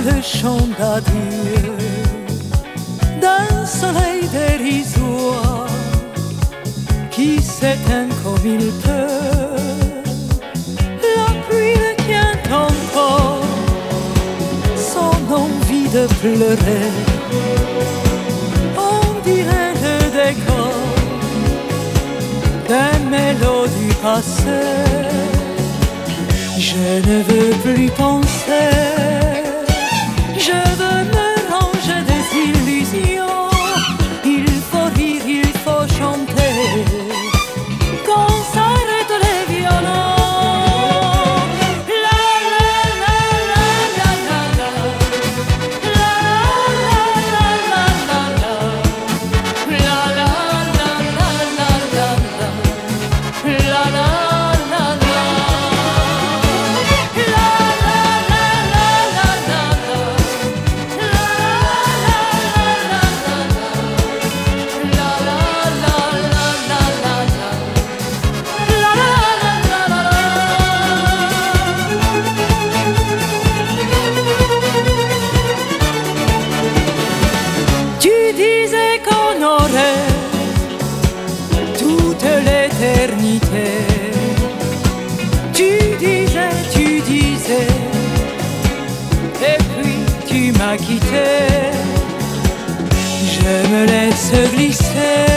le chant d'adieu d'un soleil dérisoire qui s'éteint comme il peut. La pluie tient encore son envie de pleurer. On dirait le décor d'un mélodie passé. Je ne veux plus penser, toute l'éternité. Tu disais, tu disais, et puis tu m'as quitté. Je me laisse glisser